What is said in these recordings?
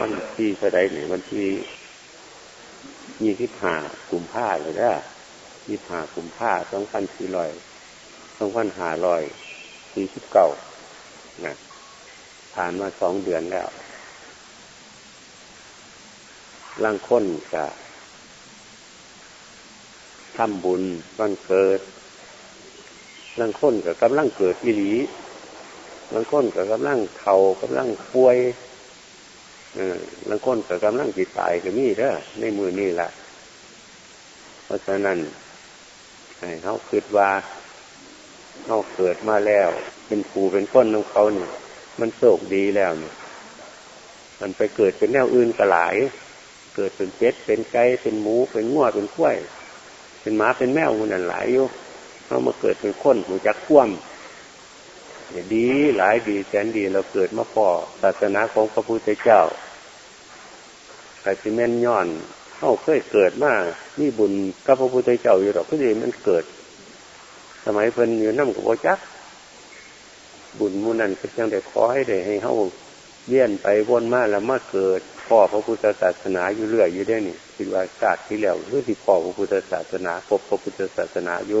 วันที่เท่าไรเนี่ยวันที่ยี่สิบห้ากุมภาเลยนะยี่สิบห้ากุมภาสองพันสี่ร้อยสองพันห้าร้อยสี่สิบเก้านะผ่านมาสองเดือนแล้วร่างค้นกับทำบุญวันเกิดร่างค้นกับกำลังเกิดอีหลีร่างค้นกับกำลังเข่ากำลังป่วย ร่างค้นกับกำลังจิตตายก็มีเด้อในมือนี่แหละเพราะฉะนั้นเขาคิดว่าเขาเกิดมาแล้ว เป็นครูเป็นคนของเขาเนี่ยมันโศกดีแล้วเนี่ยมันไปเกิดเป็นแนวอื่นกระหลาย เกิดเป็นเป็ดเป็นไก่เป็นหมูเป็นง้วเป็นกล้วย เป็นหมาเป็นแมวมันนั่นหลายอยู่เขามาเกิดเป็นคนหูจักคว่ำดีหลายดีแสนดีเราเกิดมาพอศาสนาของพระพุทธเจ้า ใครที่แม่นย้อนเขาเคยเกิดมานี่บุญกับพระพุทธเจ้าอยู่หรอกก็ดีมันเกิด สมัยเพิ่นอยู่น้ำกับจักบุญมูนันก็ยังได้ขอให้ได้ให้เขาเยี่ยนไปวนมาแล้วมาเกิดพ่อพระพุทธศาสนาอยู่เรื่อยอยู่ได้นี่คิดว่าศาสตร์ที่แล้วหรือที่พ่อพระพุทธศาสนาพบพระพุทธศาสนาอยู่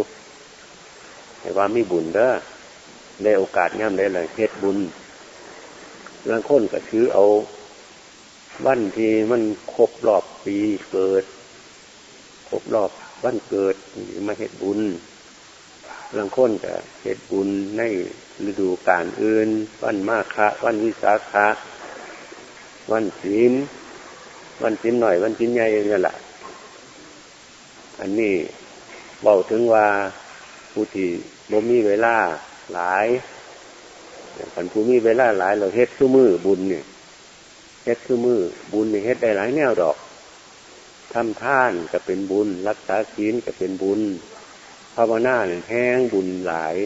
แต่ว่ามีบุญเด้อได้โอกาสย่ำได้เลยเฮ็ดบุญบางคนก็ถือเอา วันที่มันครบรอบปีเกิด ครบรอบวันเกิดมาเฮ็ดบุญบางคนก็เฮ็ดบุญในฤดูกาลอื่น วันมาฆะวันวิสาขะวันศีลวันศีลหน่อยวันศีลใหญ่นี่แหละอันนี้บอกถึงว่าผู้ที่บ่มีเวลาหลายคันผู้มีเวลาหลายเราเฮ็ดซุ้มือบุญเนี่ย เฮ็ดซุ้มือบุญเนี่เฮ็ดได้หลายแนวดอกทำท่านก็เป็นบุญ รักษาศีลก็เป็นบุญภาวนาเนี่ยแห้งบุญหลาย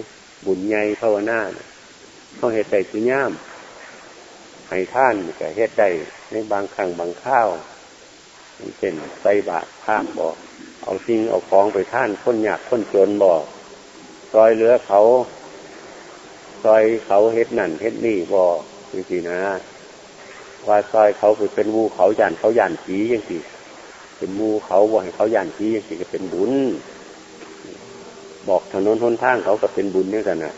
บุญใหญ่ภาวนาเขาเฮ็ดได้สุย่ามให้ท่านก็เฮ็ดได้ในบางครั้งบางข้าวเช่นใส่บาตรข้ามบอกเอาสิ่งเอาของไปท่านคนยากคนจนบอกซอยเหลือเขาซอยเขาเฮ็ดนั่นเฮ็ดนี่บอกจริงๆนะ ว่าซอยเขาเป็นมูเขาย่านเขาย่านผียังสิเป็นมูเขาบอกให้เขาย่านผียังสิก็เป็นบุญ บอกถนนทนทางเขาก็เป็นบุญเนี่ยกันนะ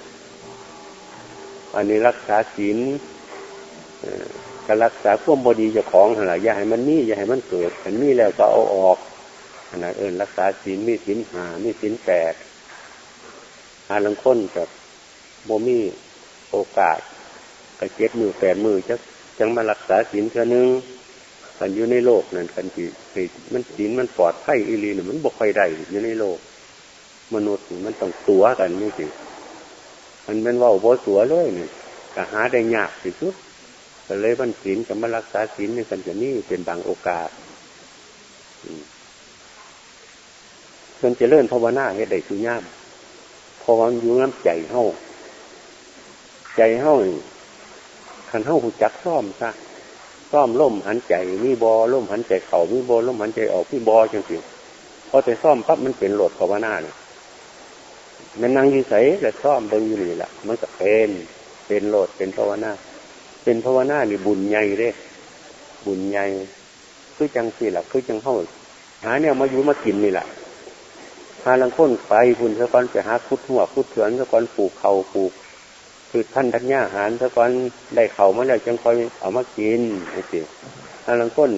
อันนี้รักษาศีลการรักษาพวกบดีจะของอะไรอย่าให้มันนี่อย่าให้มันเกิดมันนี่แล้วก็เอาออกขนาดเอิญรักษาศีลมีศีลหามีศีลแปดหาลังค้นกับโมมีโอกาสกระเจ็ดมือแปดมือจะ จังมารักษาศีลเท่านึงกันอยู่ในโลกนั่นกันที่มันศีลมันปลอดภัยอีลีเนี่ยมันบกใครได้อยู่ในโลก มนุษย์มันต้องตัวกันนี่สิมันเป็นว่าโบตัวเลยนี่ก็หาได้ยากที่สุดก็เลยบันศีลกับมารักษาศีลในกันจะนี่เป็นบางโอกาสมันจะเลื่อนภาวนาให้ได้สุญญามพอวันอยู่น้ำใจเฮ้าใจเฮ้า ขันเฮ้าหูจักซ่อมซะซ่อมล่มหันใจมีบอล่มหันใจเข่ามีบอล่มหันใจออกมีบอจังสิพอแต่ซ่อมปั๊บมันเป็นโหลดภาวนาเนี่ยมันนั่งยืนใส่แต่ซ่อมเบิ้งอยู่นี่แหละมันก็เป็นเป็นโหลดเป็นภาวนา เป็นภาวนานี่บุญใหญ่เด้ บุญใหญ่คือจังสิแหละคือจังเข้าหาเนี่ยมาอยู่มากินนี่แหละหาลังค้นไปพุ่นสะก้อนไปหาพุทธหัวพุทธเถือนสะก้อนปลูกเขาปลูก คือท่านทัญญาหารสะก้อนได้เข่ามาแล้วจังคอยเอามากินนี่สิหาลังค้น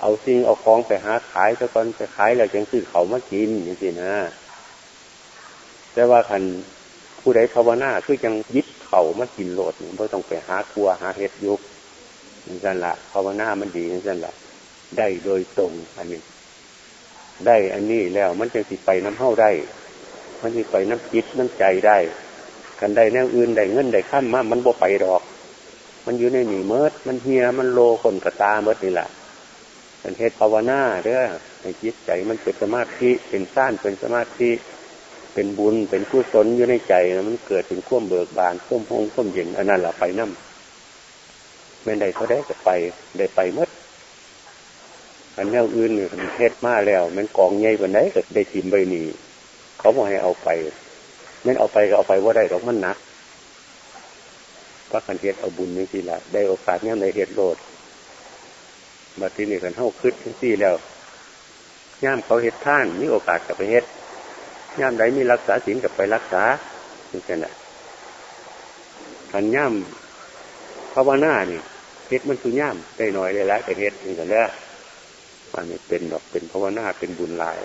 เอาสิ่งเอาของไปหาขายสะก้อนไปขายแล้วจังซื้อเข่ามากินนี่สินะแต่ว่าคันผู้ใดภาวนาคือยังยึดเข่ามากินโหลดไม่ต้องไปหาครัวหาเห็ดยุกนั่นละภาวนามันดีนั่นละได้โดยตรงอันนี้ ได้อันนี้แล้วมันจะสิไปน้ำเข้าได้ มันจะไปน้ำจิตน้ำใจได้ กันได้แนวอื่นได้เงินได้ขั้นมามันบ่ไปดอก มันอยู่ในหนีเมิดมันเฮียมันโลคนกระตาเมิดนี่แหละเป็นเหตุภาวนาเด้อในจิตใจมันเป็นสมาธิเป็นสั้นเป็นสมาธิเป็นบุญเป็นกุศลอยู่ในใจนะมันเกิดเป็นข่วมเบิกบานข่วมหงข่วมเย็นอันนั้นแหละไปนั่มแม่ได้เขาได้ก็ไปได้ไปเมัดอันแนวอื่นเนี่ยมันเทศมาแล้ว มันกองใหญ่กว่าไหนก็ได้ถิ่มใบหนีเขาบอกให้เอาไป ไม่เอาไปก็เอาไปว่าได้หรอกมันหนักก็คันเทศเอาบุญนี่สิละได้โอกาสเนี่ยในเหตุโลดบัดทีนี้กันเท่าคืดทั้งสี่แล้วย่ามเขาเฮ็ดท่านมีโอกาสกับไปเฮ็ดย่ามใดมีรักษาศีลกับไปรักษาเป็นแค่นั้นขันย่ามภาวนานี่เฮ็ดมันคือย่ามได้หน่อยได้ล้วแต่เฮ็ดนี่กันแล้วมันเป็นดอกเป็นภาวนาเป็นบุญลาย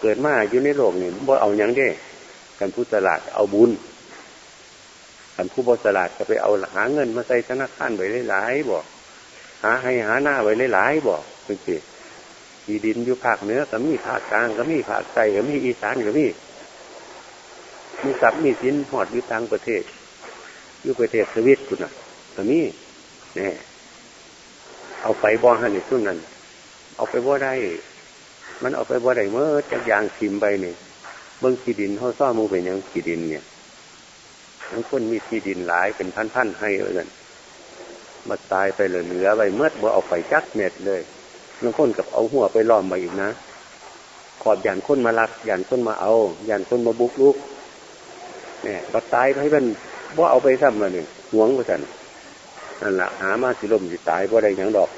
เกิดมาอยู่ในโลกนี่บ่เอาอย่างเด้ กันผู้ตลาดเอาบุญกันผู้บสลาดจะไปเอาหาเงินมาใส่ธนาคารไว้หลายๆบอกหาให้หาหน้าไว้หลายๆบอกเป็นสิที่ดินอยู่ภาคเหนือก็มีภาคกลางก็มีภาคใต้ก็มีอีสานก็มีมีทรัพย์มีสินหอดอยู่ต่างประเทศอยู่ประเทศสวิตคุณน่ะก็มีเนี่ยเอาไปบ่อหันนี่สุ่นนั้น เอาไปบ่ได้ มันเอาไปบ่ได้เมื่อจากยางชิมไปเนี่ย เบื้องที่ดินเขาซ่อมูเป็นยังที่ดินเนี่ยทั้งคนมีที่ดินหลายเป็นพันๆให้เลยมาตายไปเหลือไปเมื่อบ่เอาไปจักเม็ดเลยบางคนกับเอาหัวไปล้อมมาอีกนะขอบยันคนมาลักยันคนมาเอายันคนมาบุกลุกเนี่ยบัตายให้มันบ่เอาไปซ้ำมาหนึ่งหวงูสันนั่นแหละหามาสิลมสิตายบ่ได้ยังดอก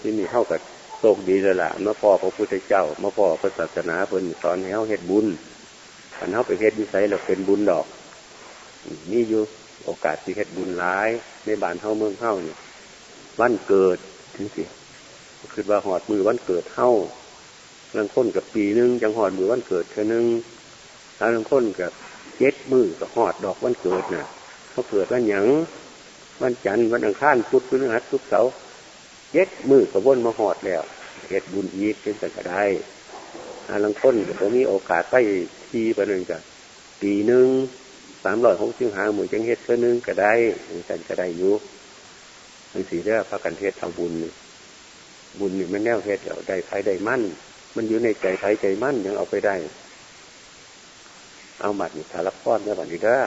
ที่นี่เท่ากับ โชคดีลยล่ะมื่พ่อพระพุทธเจ้ามื่พ่อพระศาสนาเพิ่นสอนให้เขาเฮ็ดบุญขันเขาไปเฮ็ดวิสัยเราเป็นบุญดอกนี่อยู่โอกาสที่เฮ็ดบุญร้าย ในบ้านเฮาเมืองเฮาเนี่ยวันเกิดถึงสิคือว่าหอดมือวันเกิดเฮาลังค้นกับปีนึงจังหอดมือวันเกิดเท่นึงแล้วลังค้นกับเจ็ดมือกับหอดดอกวันเกิดน่ะเขาเกิดวันหยังวันจันทร์วันอังคารพุธพฤหัสศุกร์เสาร์ เจ็ดมือกับวนมาหอดแล้วเฮ็ดบุญอีกเป็นแต่ก็ได้ลังค้นก็มีโอกาสไปทีไปหนึ่งกับปีหนึ่งสามร้อยหกสิบห้าหมื่นจังเฮ็ดเพื่อนึงก็ได้กันก็ได้อยู่มันสีเด้อพระกันเทศทำบุญ บุญนี่มันแนวเทศเดี๋ยวได้ไฟได้มั่น มันอยู่ในใจไฟใจมั่นยังเอาไปได้ เอาหมัดนี่สารพัดเนี่ยบัดนี้เด้อ